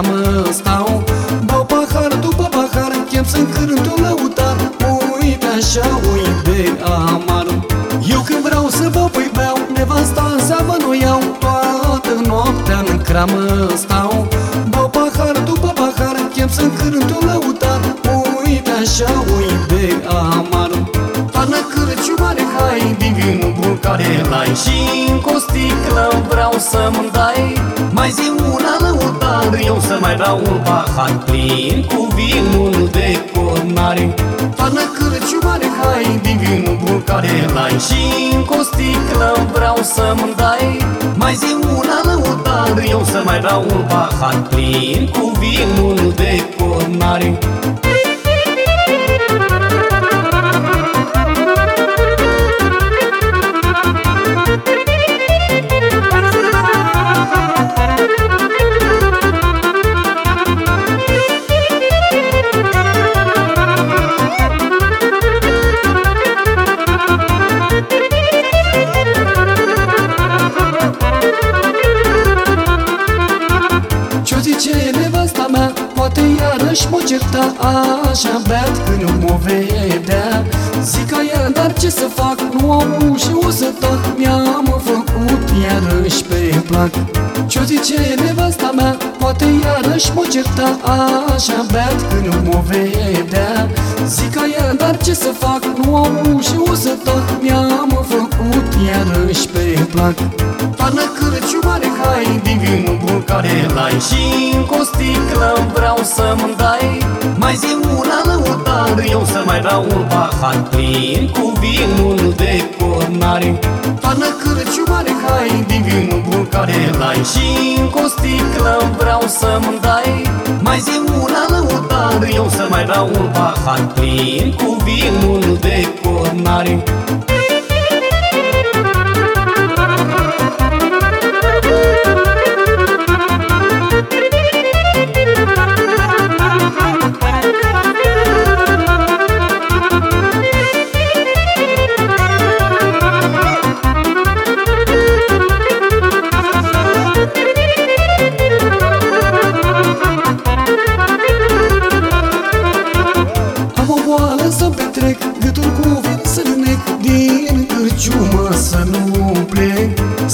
cramă stau Dau pahar după pahar, chem să încânt un lăutar Uite așa, uite amar. Eu când vreau să vă pui beau, nevasta în seamă nu iau. Toată noaptea în cramă stau Dau pahar după pahar, chem să încânt un lăutar Uite așa, uite amar. Toarnă cârciumare, hai din vinul bun care l-ai. Și încă o sticlă vreau să-mi dai. Mai zi una lăutar, eu să mai dau un pahar plin Cu vinul de cornare. Toarnă cârciumare, hai din vinul bun care l-ai. Și încă o sticlă vreau să-mi dai. Mai zi una lăutar, eu să mai dau un pahar plin Cu vinul de cornare iarăși mă certa Așa beat când nu mă vedea. Zic ca ea, dar ce să fac? Nu am și o să tac Mi-am făcut iarăși pe plac. Ce-o zice nevasta mea? Poate iarăși mă certa Așa beat când nu mă vedea. Zic ca ea, dar ce să fac? Nu am și o să tac Mi-am făcut iarăși pe plac. Toarnă cârciumare, hai din vinul bun care l-ai. Și încă o sticlă vreau să-mi dai Mai zi una lăutar, eu să mai dau un pahar plin Cu vinul de cornare. Toarnă cârciumare, hai din vinul bun care l-ai. Și încă o sticlă vreau să-mi dai Mai zi una lăutar, eu să mai dau un pahar plin Cu vinul de cornare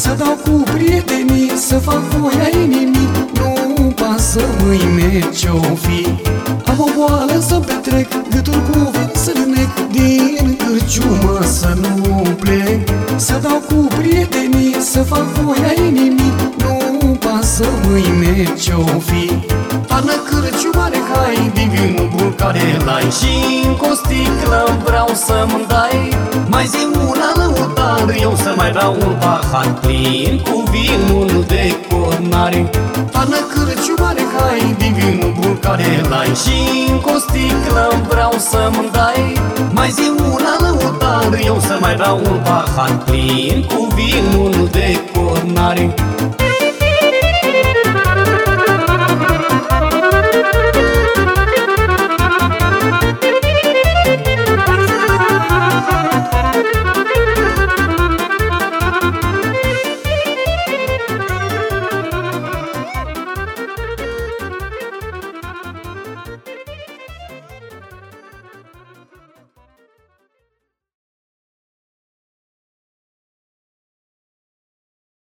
Să dau cu prietenii Să fac voia inimii Nu pasă mâine ce-o fi. Am o boală să petrec Gâtul cu vin să nec Din cârciumă să nu plec. Să dau cu prietenii Să fac voia inimii Nu pasă mâine ce-o fi. Toarnă cârciumare, hai din vinul bun care l-ai Și încă o sticlă vreau să-mi dai. Mai zi una lăutar, eu să mai dau un pahar plin Cu vinul de cornare. Toarnă cârciumare, hai din vinul bun care l-ai Și încă o sticlă vreau să-mi dai. Mai zi una lăutar, eu să mai dau un pahar plin Cu vinul de cornare